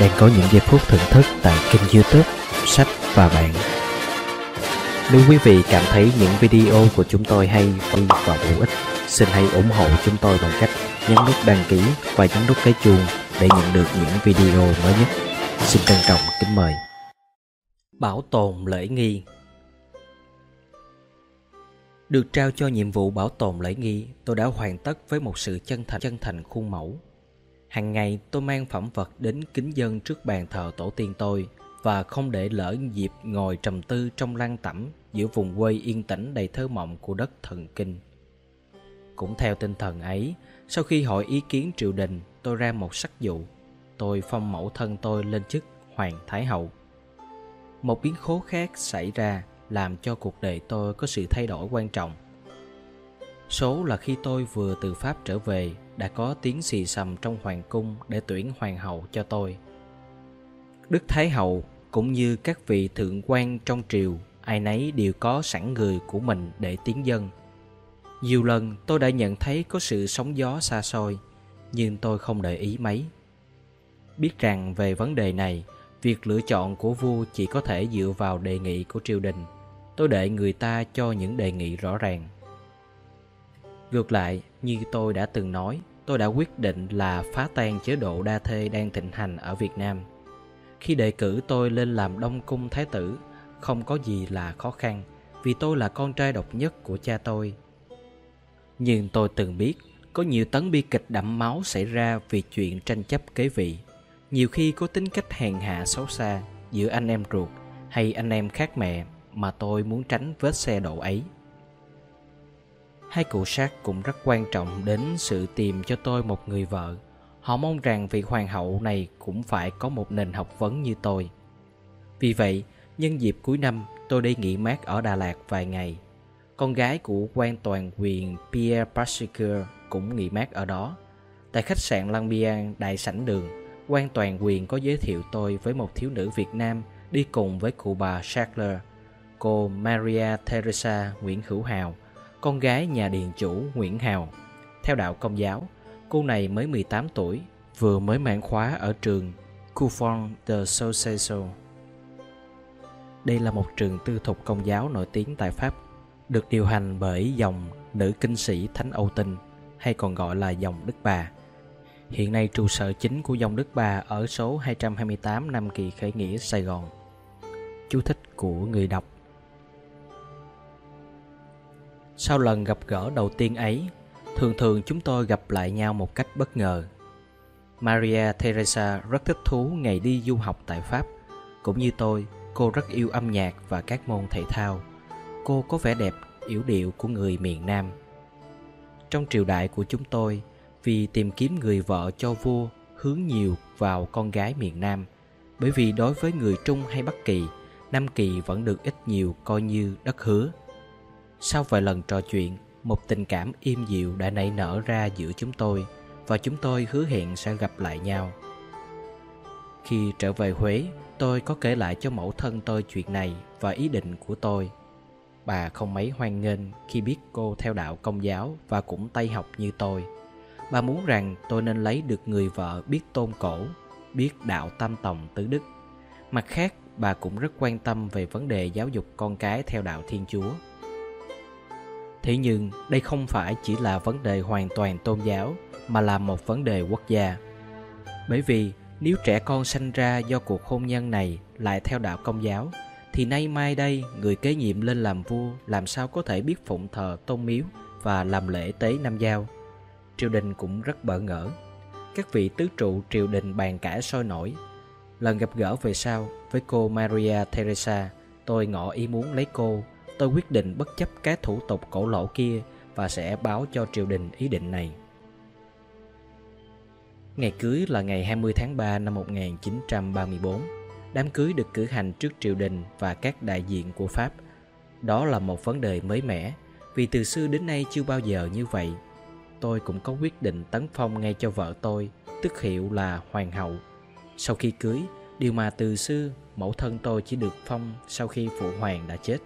đang có những giây phút thưởng thức tại kênh youtube Sách và Bạn. Nếu quý vị cảm thấy những video của chúng tôi hay và bổ ích, xin hãy ủng hộ chúng tôi bằng cách nhấn nút đăng ký và nhấn nút cái chuông để nhận được những video mới nhất. Xin trân trọng kính mời. Bảo tồn lễ nghi Được trao cho nhiệm vụ bảo tồn lễ nghi, tôi đã hoàn tất với một sự chân thành chân thành khuôn mẫu. Hàng ngày tôi mang phẩm vật đến kính dân trước bàn thờ tổ tiên tôi và không để lỡ dịp ngồi trầm tư trong lăng tẩm giữa vùng quê yên tĩnh đầy thơ mộng của đất thần kinh. Cũng theo tinh thần ấy, sau khi hỏi ý kiến triều đình, tôi ra một sắc dụ. Tôi phong mẫu thân tôi lên chức Hoàng Thái Hậu. Một biến cố khác xảy ra làm cho cuộc đời tôi có sự thay đổi quan trọng. Số là khi tôi vừa từ Pháp trở về đã có tiếng xì xầm trong hoàng cung để tuyển hoàng hậu cho tôi. Đức Thái Hậu cũng như các vị thượng quan trong triều, ai nấy đều có sẵn người của mình để tiến dân. Nhiều lần tôi đã nhận thấy có sự sóng gió xa xôi, nhưng tôi không để ý mấy. Biết rằng về vấn đề này, việc lựa chọn của vua chỉ có thể dựa vào đề nghị của triều đình. Tôi để người ta cho những đề nghị rõ ràng. Ngược lại, như tôi đã từng nói, tôi đã quyết định là phá tan chế độ đa thê đang thịnh hành ở Việt Nam. Khi đề cử tôi lên làm Đông Cung Thái tử, không có gì là khó khăn vì tôi là con trai độc nhất của cha tôi. Nhưng tôi từng biết có nhiều tấn bi kịch đẫm máu xảy ra vì chuyện tranh chấp kế vị. Nhiều khi có tính cách hèn hạ xấu xa giữa anh em ruột hay anh em khác mẹ mà tôi muốn tránh vết xe đổ ấy. Hai cụ sát cũng rất quan trọng đến sự tìm cho tôi một người vợ. Họ mong rằng vị hoàng hậu này cũng phải có một nền học vấn như tôi. Vì vậy, nhân dịp cuối năm, tôi đi nghỉ mát ở Đà Lạt vài ngày. Con gái của quan toàn quyền Pierre Pasquier cũng nghỉ mát ở đó. Tại khách sạn Lăng Biang, đại sảnh đường, quan toàn quyền có giới thiệu tôi với một thiếu nữ Việt Nam đi cùng với cụ bà Shackler, cô Maria Teresa Nguyễn Hữu Hào, con gái nhà điền chủ Nguyễn Hào. Theo đạo công giáo, cô này mới 18 tuổi, vừa mới mãn khóa ở trường Couvent de Soceso. Đây là một trường tư thục công giáo nổi tiếng tại Pháp, được điều hành bởi dòng nữ kinh sĩ Thánh Âu Tinh, hay còn gọi là dòng Đức Bà. Hiện nay trụ sở chính của dòng Đức Bà ở số 228 Nam Kỳ Khởi Nghĩa, Sài Gòn. Chú thích của người đọc sau lần gặp gỡ đầu tiên ấy, thường thường chúng tôi gặp lại nhau một cách bất ngờ. Maria Teresa rất thích thú ngày đi du học tại Pháp. Cũng như tôi, cô rất yêu âm nhạc và các môn thể thao. Cô có vẻ đẹp, yểu điệu của người miền Nam. Trong triều đại của chúng tôi, vì tìm kiếm người vợ cho vua hướng nhiều vào con gái miền Nam, bởi vì đối với người Trung hay Bắc Kỳ, Nam Kỳ vẫn được ít nhiều coi như đất hứa. Sau vài lần trò chuyện, một tình cảm im dịu đã nảy nở ra giữa chúng tôi và chúng tôi hứa hẹn sẽ gặp lại nhau. Khi trở về Huế, tôi có kể lại cho mẫu thân tôi chuyện này và ý định của tôi. Bà không mấy hoan nghênh khi biết cô theo đạo công giáo và cũng tây học như tôi. Bà muốn rằng tôi nên lấy được người vợ biết tôn cổ, biết đạo tam tòng tứ đức. Mặt khác, bà cũng rất quan tâm về vấn đề giáo dục con cái theo đạo Thiên Chúa. Thế nhưng đây không phải chỉ là vấn đề hoàn toàn tôn giáo mà là một vấn đề quốc gia. Bởi vì nếu trẻ con sanh ra do cuộc hôn nhân này lại theo đạo công giáo thì nay mai đây người kế nhiệm lên làm vua làm sao có thể biết phụng thờ tôn miếu và làm lễ tế Nam giao. Triều đình cũng rất bỡ ngỡ. Các vị tứ trụ triều đình bàn cãi sôi nổi. Lần gặp gỡ về sau với cô Maria Teresa, tôi ngỏ ý muốn lấy cô tôi quyết định bất chấp cái thủ tục cổ lỗ kia và sẽ báo cho triều đình ý định này. Ngày cưới là ngày 20 tháng 3 năm 1934. Đám cưới được cử hành trước triều đình và các đại diện của Pháp. Đó là một vấn đề mới mẻ, vì từ xưa đến nay chưa bao giờ như vậy. Tôi cũng có quyết định tấn phong ngay cho vợ tôi, tức hiệu là Hoàng hậu. Sau khi cưới, điều mà từ xưa mẫu thân tôi chỉ được phong sau khi phụ hoàng đã chết.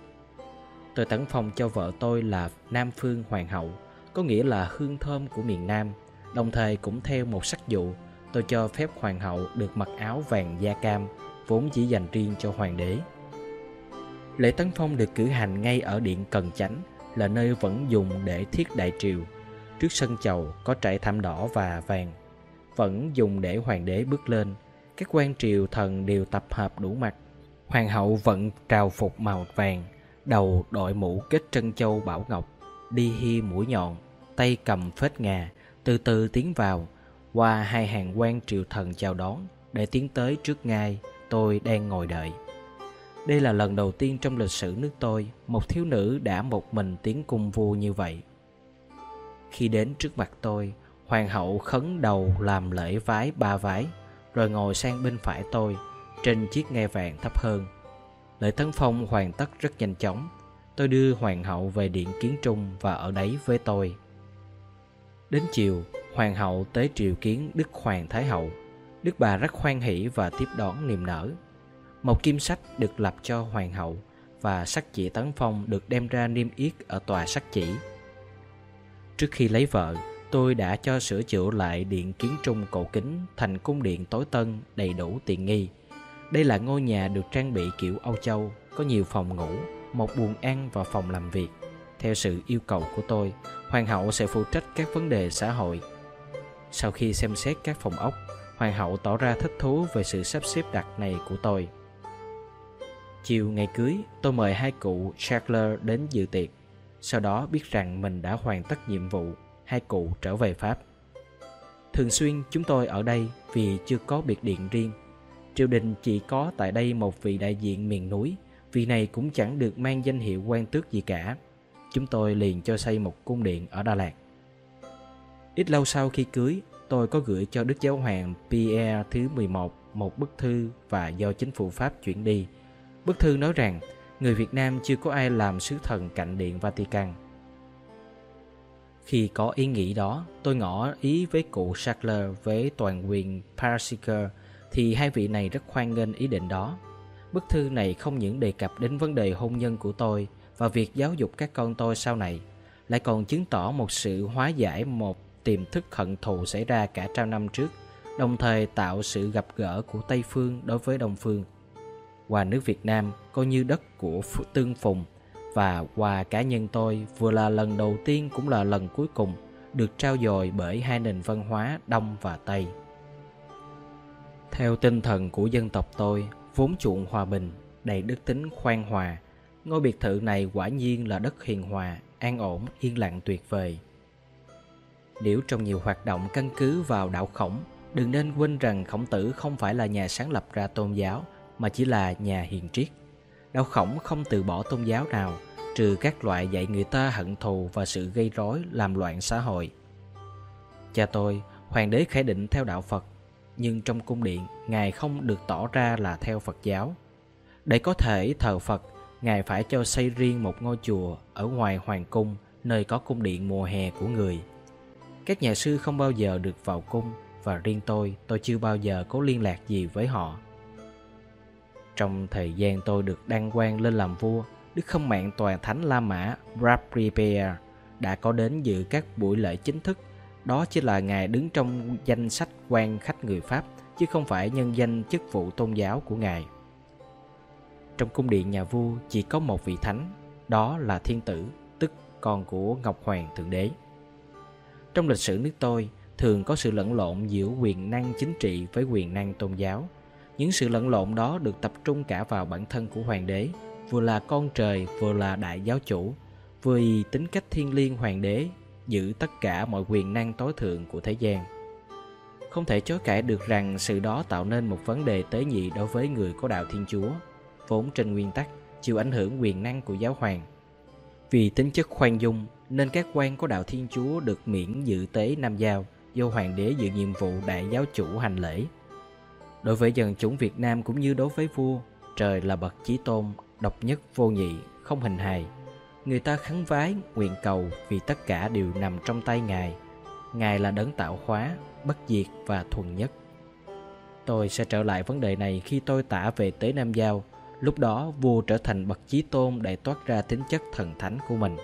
Tôi tấn phong cho vợ tôi là Nam Phương Hoàng hậu, có nghĩa là hương thơm của miền Nam, đồng thời cũng theo một sắc dụ, tôi cho phép hoàng hậu được mặc áo vàng da cam vốn chỉ dành riêng cho hoàng đế. Lễ tấn phong được cử hành ngay ở điện Cần Chánh là nơi vẫn dùng để thiết đại triều. Trước sân chầu có trải thảm đỏ và vàng, vẫn dùng để hoàng đế bước lên. Các quan triều thần đều tập hợp đủ mặt. Hoàng hậu vẫn trào phục màu vàng, đầu đội mũ kết trân châu bảo ngọc, đi hi mũi nhọn, tay cầm phết ngà, từ từ tiến vào, qua hai hàng quan triều thần chào đón để tiến tới trước ngai tôi đang ngồi đợi. Đây là lần đầu tiên trong lịch sử nước tôi một thiếu nữ đã một mình tiến cung vua như vậy. Khi đến trước mặt tôi, hoàng hậu khấn đầu làm lễ vái ba vái, rồi ngồi sang bên phải tôi, trên chiếc ngai vàng thấp hơn. Lễ tấn phong hoàn tất rất nhanh chóng. Tôi đưa hoàng hậu về điện kiến trung và ở đấy với tôi. Đến chiều, hoàng hậu tới triều kiến Đức Hoàng Thái Hậu. Đức bà rất hoan hỷ và tiếp đón niềm nở. Một kim sách được lập cho hoàng hậu và sắc chỉ tấn phong được đem ra niêm yết ở tòa sắc chỉ. Trước khi lấy vợ, tôi đã cho sửa chữa lại điện kiến trung cổ kính thành cung điện tối tân đầy đủ tiện nghi. Đây là ngôi nhà được trang bị kiểu Âu Châu, có nhiều phòng ngủ, một buồng ăn và phòng làm việc. Theo sự yêu cầu của tôi, hoàng hậu sẽ phụ trách các vấn đề xã hội. Sau khi xem xét các phòng ốc, hoàng hậu tỏ ra thích thú về sự sắp xếp đặt này của tôi. Chiều ngày cưới, tôi mời hai cụ Charles đến dự tiệc. Sau đó biết rằng mình đã hoàn tất nhiệm vụ, hai cụ trở về Pháp. Thường xuyên chúng tôi ở đây vì chưa có biệt điện riêng. Triều đình chỉ có tại đây một vị đại diện miền núi, vị này cũng chẳng được mang danh hiệu quan tước gì cả. Chúng tôi liền cho xây một cung điện ở Đà Lạt. Ít lâu sau khi cưới, tôi có gửi cho Đức Giáo Hoàng Pierre thứ 11 một bức thư và do chính phủ Pháp chuyển đi – Bức thư nói rằng người Việt Nam chưa có ai làm sứ thần cạnh điện Vatican. Khi có ý nghĩ đó, tôi ngỏ ý với cụ Sackler với toàn quyền Parsiker thì hai vị này rất khoan nghênh ý định đó. Bức thư này không những đề cập đến vấn đề hôn nhân của tôi và việc giáo dục các con tôi sau này, lại còn chứng tỏ một sự hóa giải một tiềm thức hận thù xảy ra cả trăm năm trước, đồng thời tạo sự gặp gỡ của Tây Phương đối với Đông Phương qua nước Việt Nam coi như đất của Tương Phùng và qua cá nhân tôi vừa là lần đầu tiên cũng là lần cuối cùng được trao dồi bởi hai nền văn hóa Đông và Tây. Theo tinh thần của dân tộc tôi, vốn chuộng hòa bình, đầy đức tính khoan hòa, ngôi biệt thự này quả nhiên là đất hiền hòa, an ổn, yên lặng tuyệt vời. Nếu trong nhiều hoạt động căn cứ vào đạo khổng, đừng nên quên rằng khổng tử không phải là nhà sáng lập ra tôn giáo mà chỉ là nhà hiền triết. Đạo khổng không từ bỏ tôn giáo nào, trừ các loại dạy người ta hận thù và sự gây rối làm loạn xã hội. Cha tôi, hoàng đế khải định theo đạo Phật, nhưng trong cung điện, Ngài không được tỏ ra là theo Phật giáo. Để có thể thờ Phật, Ngài phải cho xây riêng một ngôi chùa ở ngoài hoàng cung, nơi có cung điện mùa hè của người. Các nhà sư không bao giờ được vào cung và riêng tôi, tôi chưa bao giờ có liên lạc gì với họ. Trong thời gian tôi được đăng quang lên làm vua, Đức Không Mạng toàn Thánh La Mã Brapriper đã có đến dự các buổi lễ chính thức. Đó chỉ là ngài đứng trong danh sách quan khách người Pháp, chứ không phải nhân danh chức vụ tôn giáo của ngài. Trong cung điện nhà vua chỉ có một vị thánh, đó là thiên tử, tức con của Ngọc Hoàng Thượng Đế. Trong lịch sử nước tôi, thường có sự lẫn lộn giữa quyền năng chính trị với quyền năng tôn giáo – những sự lẫn lộn đó được tập trung cả vào bản thân của hoàng đế, vừa là con trời, vừa là đại giáo chủ, vừa vì tính cách thiên liêng hoàng đế, giữ tất cả mọi quyền năng tối thượng của thế gian. Không thể chối cãi được rằng sự đó tạo nên một vấn đề tế nhị đối với người có đạo Thiên Chúa, vốn trên nguyên tắc chịu ảnh hưởng quyền năng của giáo hoàng. Vì tính chất khoan dung nên các quan có đạo Thiên Chúa được miễn dự tế Nam Giao do hoàng đế dự nhiệm vụ đại giáo chủ hành lễ Đối với dân chúng Việt Nam cũng như đối với vua, trời là bậc chí tôn, độc nhất vô nhị, không hình hài. Người ta khấn vái, nguyện cầu vì tất cả đều nằm trong tay Ngài. Ngài là đấng tạo hóa, bất diệt và thuần nhất. Tôi sẽ trở lại vấn đề này khi tôi tả về Tế Nam Giao. Lúc đó vua trở thành bậc chí tôn để toát ra tính chất thần thánh của mình.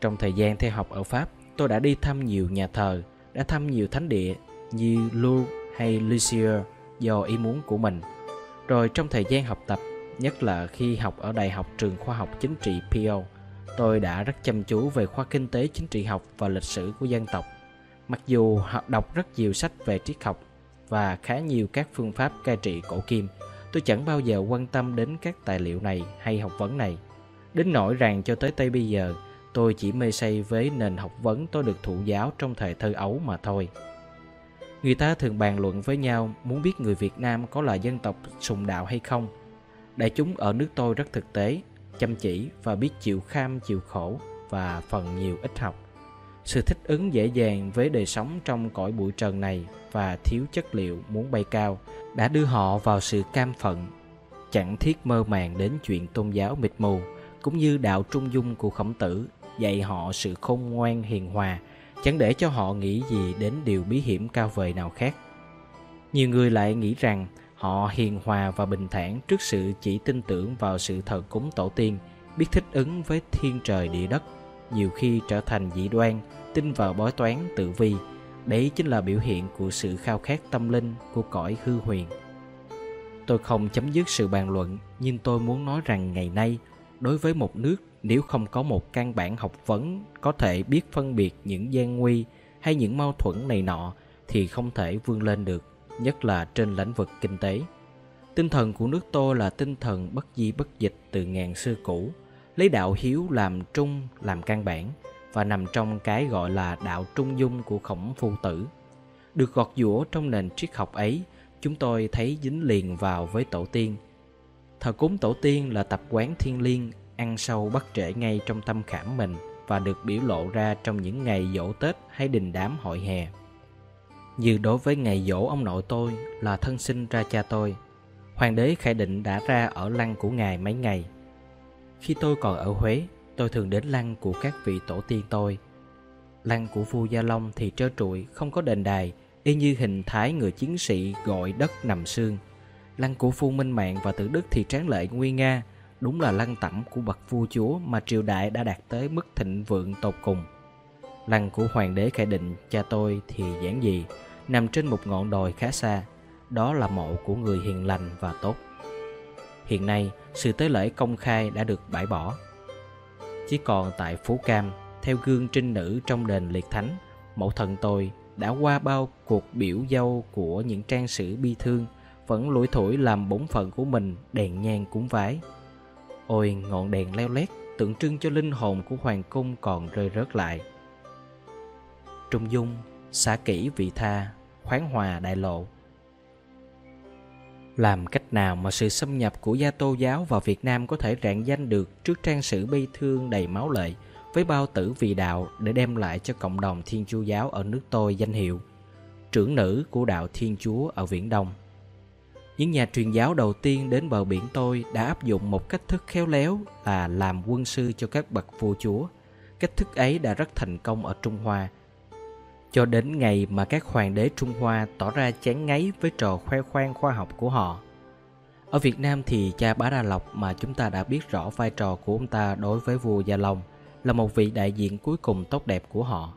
Trong thời gian theo học ở Pháp, tôi đã đi thăm nhiều nhà thờ, đã thăm nhiều thánh địa như Louvre hay lucia do ý muốn của mình. Rồi trong thời gian học tập, nhất là khi học ở Đại học trường khoa học chính trị PO, tôi đã rất chăm chú về khoa kinh tế chính trị học và lịch sử của dân tộc. Mặc dù học đọc rất nhiều sách về triết học và khá nhiều các phương pháp cai trị cổ kim, tôi chẳng bao giờ quan tâm đến các tài liệu này hay học vấn này. Đến nỗi rằng cho tới tây bây giờ, tôi chỉ mê say với nền học vấn tôi được thụ giáo trong thời thơ ấu mà thôi. Người ta thường bàn luận với nhau muốn biết người Việt Nam có là dân tộc sùng đạo hay không. Đại chúng ở nước tôi rất thực tế, chăm chỉ và biết chịu kham chịu khổ và phần nhiều ít học. Sự thích ứng dễ dàng với đời sống trong cõi bụi trần này và thiếu chất liệu muốn bay cao đã đưa họ vào sự cam phận, chẳng thiết mơ màng đến chuyện tôn giáo mịt mù, cũng như đạo trung dung của khổng tử dạy họ sự khôn ngoan hiền hòa chẳng để cho họ nghĩ gì đến điều bí hiểm cao vời nào khác. Nhiều người lại nghĩ rằng họ hiền hòa và bình thản trước sự chỉ tin tưởng vào sự thờ cúng tổ tiên, biết thích ứng với thiên trời địa đất, nhiều khi trở thành dị đoan, tin vào bói toán tự vi. Đấy chính là biểu hiện của sự khao khát tâm linh của cõi hư huyền. Tôi không chấm dứt sự bàn luận, nhưng tôi muốn nói rằng ngày nay, đối với một nước nếu không có một căn bản học vấn, có thể biết phân biệt những gian nguy hay những mâu thuẫn này nọ thì không thể vươn lên được, nhất là trên lĩnh vực kinh tế. Tinh thần của nước tôi là tinh thần bất di bất dịch từ ngàn xưa cũ, lấy đạo hiếu làm trung, làm căn bản và nằm trong cái gọi là đạo trung dung của khổng phu tử. Được gọt giũa trong nền triết học ấy, chúng tôi thấy dính liền vào với tổ tiên. Thờ cúng tổ tiên là tập quán thiên liêng ăn sâu bắt trễ ngay trong tâm khảm mình và được biểu lộ ra trong những ngày dỗ Tết hay đình đám hội hè. Như đối với ngày dỗ ông nội tôi là thân sinh ra cha tôi, Hoàng đế Khải Định đã ra ở lăng của ngài mấy ngày. Khi tôi còn ở Huế, tôi thường đến lăng của các vị tổ tiên tôi. Lăng của vua Gia Long thì trơ trụi, không có đền đài, y như hình thái người chiến sĩ gọi đất nằm xương. Lăng của vua Minh Mạng và Tử Đức thì tráng lệ nguy nga, đúng là lăng tẩm của bậc vua chúa mà triều đại đã đạt tới mức thịnh vượng tột cùng. Lăng của hoàng đế Khải Định, cha tôi thì giản dị, nằm trên một ngọn đồi khá xa. Đó là mộ của người hiền lành và tốt. Hiện nay, sự tế lễ công khai đã được bãi bỏ. Chỉ còn tại Phú Cam, theo gương trinh nữ trong đền liệt thánh, mẫu thần tôi đã qua bao cuộc biểu dâu của những trang sử bi thương, vẫn lủi thủi làm bổn phận của mình đèn nhang cúng vái Ôi ngọn đèn leo lét tượng trưng cho linh hồn của hoàng cung còn rơi rớt lại. Trung dung, xả kỹ vị tha, khoáng hòa đại lộ. Làm cách nào mà sự xâm nhập của gia tô giáo vào Việt Nam có thể rạng danh được trước trang sử bi thương đầy máu lệ với bao tử vì đạo để đem lại cho cộng đồng Thiên Chúa giáo ở nước tôi danh hiệu trưởng nữ của đạo Thiên Chúa ở Viễn Đông. Những nhà truyền giáo đầu tiên đến bờ biển tôi đã áp dụng một cách thức khéo léo là làm quân sư cho các bậc vua chúa. Cách thức ấy đã rất thành công ở Trung Hoa. Cho đến ngày mà các hoàng đế Trung Hoa tỏ ra chán ngấy với trò khoe khoang khoa học của họ. Ở Việt Nam thì cha Bá Đa Lộc mà chúng ta đã biết rõ vai trò của ông ta đối với vua Gia Long là một vị đại diện cuối cùng tốt đẹp của họ.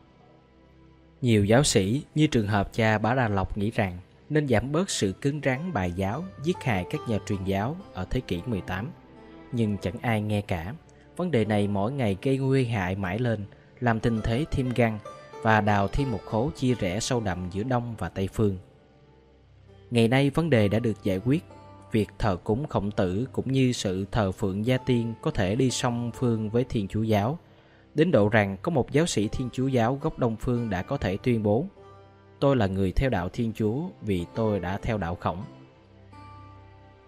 Nhiều giáo sĩ như trường hợp cha Bá Đa Lộc nghĩ rằng nên giảm bớt sự cứng rắn bài giáo, giết hại các nhà truyền giáo ở thế kỷ 18. Nhưng chẳng ai nghe cả. Vấn đề này mỗi ngày gây nguy hại mãi lên, làm tình thế thêm găng và đào thêm một khố chia rẽ sâu đậm giữa Đông và Tây Phương. Ngày nay vấn đề đã được giải quyết, việc thờ cúng khổng tử cũng như sự thờ phượng gia tiên có thể đi song phương với Thiên Chúa Giáo, đến độ rằng có một giáo sĩ Thiên Chúa Giáo gốc Đông Phương đã có thể tuyên bố Tôi là người theo đạo Thiên Chúa vì tôi đã theo đạo khổng.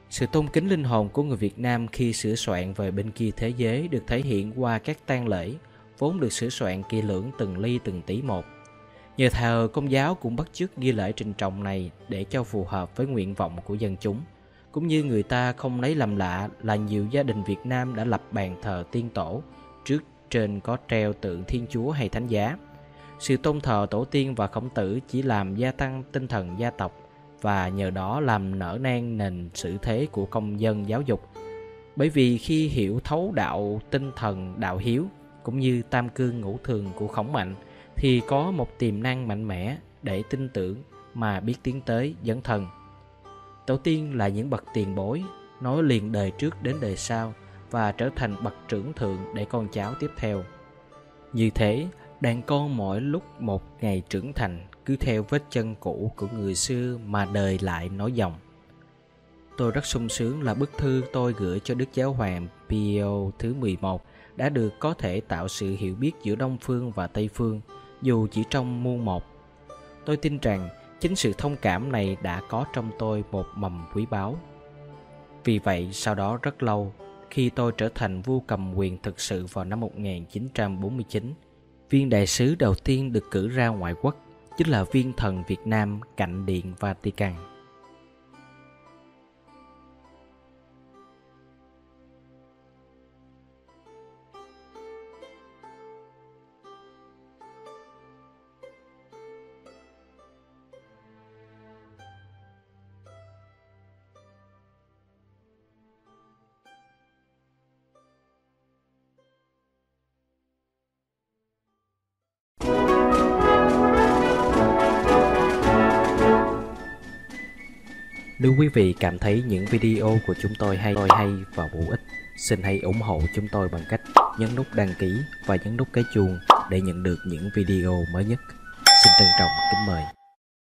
Sự tôn kính linh hồn của người Việt Nam khi sửa soạn về bên kia thế giới được thể hiện qua các tang lễ, vốn được sửa soạn kỹ lưỡng từng ly từng tí một. Nhờ thờ công giáo cũng bắt chước ghi lễ trình trọng này để cho phù hợp với nguyện vọng của dân chúng. Cũng như người ta không lấy làm lạ là nhiều gia đình Việt Nam đã lập bàn thờ tiên tổ, trước trên có treo tượng Thiên Chúa hay Thánh Giá – sự tôn thờ tổ tiên và khổng tử chỉ làm gia tăng tinh thần gia tộc và nhờ đó làm nở nang nền sự thế của công dân giáo dục. Bởi vì khi hiểu thấu đạo tinh thần đạo hiếu cũng như tam cương ngũ thường của khổng mạnh thì có một tiềm năng mạnh mẽ để tin tưởng mà biết tiến tới dẫn thần. Tổ tiên là những bậc tiền bối, nói liền đời trước đến đời sau và trở thành bậc trưởng thượng để con cháu tiếp theo. Như thế, đàn con mỗi lúc một ngày trưởng thành cứ theo vết chân cũ của người xưa mà đời lại nói dòng. Tôi rất sung sướng là bức thư tôi gửi cho Đức Giáo Hoàng Pio thứ 11 đã được có thể tạo sự hiểu biết giữa Đông Phương và Tây Phương, dù chỉ trong muôn một. Tôi tin rằng chính sự thông cảm này đã có trong tôi một mầm quý báu. Vì vậy, sau đó rất lâu, khi tôi trở thành vua cầm quyền thực sự vào năm 1949, viên đại sứ đầu tiên được cử ra ngoại quốc chính là viên thần Việt Nam cạnh điện Vatican. Nếu quý vị cảm thấy những video của chúng tôi hay hay và bổ ích, xin hãy ủng hộ chúng tôi bằng cách nhấn nút đăng ký và nhấn nút cái chuông để nhận được những video mới nhất. Xin trân trọng kính mời.